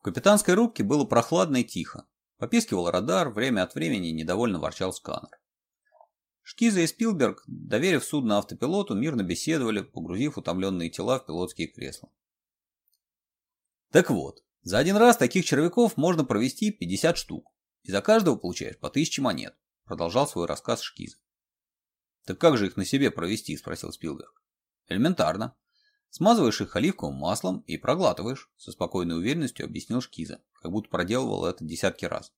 В капитанской рубке было прохладно и тихо. Попискивал радар, время от времени недовольно ворчал сканер. Шкиза и Спилберг, доверив судно автопилоту, мирно беседовали, погрузив утомленные тела в пилотские кресла. Так вот, за один раз таких червяков можно провести 50 штук, и за каждого получаешь по 1000 монет, продолжал свой рассказ Шкиза. Так как же их на себе провести, спросил Спилберг. Элементарно. Смазываешь их оливковым маслом и проглатываешь, со спокойной уверенностью объяснил Шкиза, как будто проделывал это десятки раз.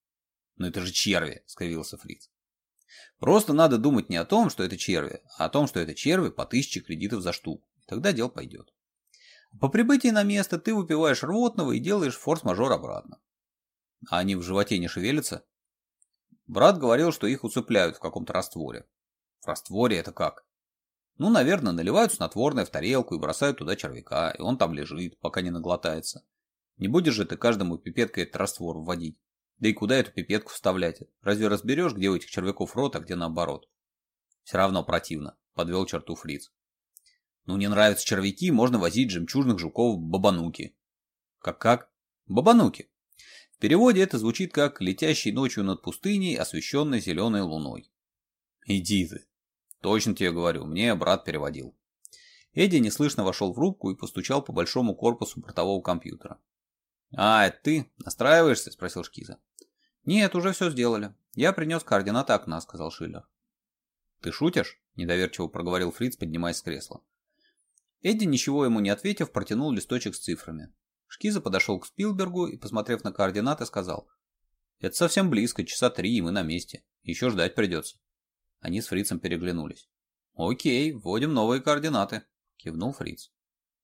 «Но это же черви!» – скривился Фриц. «Просто надо думать не о том, что это черви, а о том, что это черви по тысяче кредитов за штуку. Тогда дело пойдет. По прибытии на место ты выпиваешь рвотного и делаешь форс-мажор обратно. А они в животе не шевелятся?» Брат говорил, что их уцепляют в каком-то растворе. «В растворе это как?» Ну, наверное, наливают снотворное в тарелку и бросают туда червяка, и он там лежит, пока не наглотается. Не будешь же ты каждому пипеткой этот раствор вводить. Да и куда эту пипетку вставлять? Разве разберешь, где у этих червяков рот, а где наоборот? Все равно противно, подвел черту фриц. Ну, не нравятся червяки, можно возить жемчужных жуков в бабануки. Как-как? Бабануки. В переводе это звучит как «летящий ночью над пустыней, освещенной зеленой луной». Иди ты. Точно тебе говорю, мне брат переводил. Эдди неслышно вошел в рубку и постучал по большому корпусу бортового компьютера. «А, это ты? Настраиваешься?» – спросил Шкиза. «Нет, уже все сделали. Я принес координаты окна», – сказал Шиллер. «Ты шутишь?» – недоверчиво проговорил Фриц, поднимаясь с кресла. Эдди, ничего ему не ответив, протянул листочек с цифрами. Шкиза подошел к Спилбергу и, посмотрев на координаты, сказал. «Это совсем близко, часа три, и мы на месте. Еще ждать придется». Они с Фрицем переглянулись. «Окей, вводим новые координаты», – кивнул Фриц.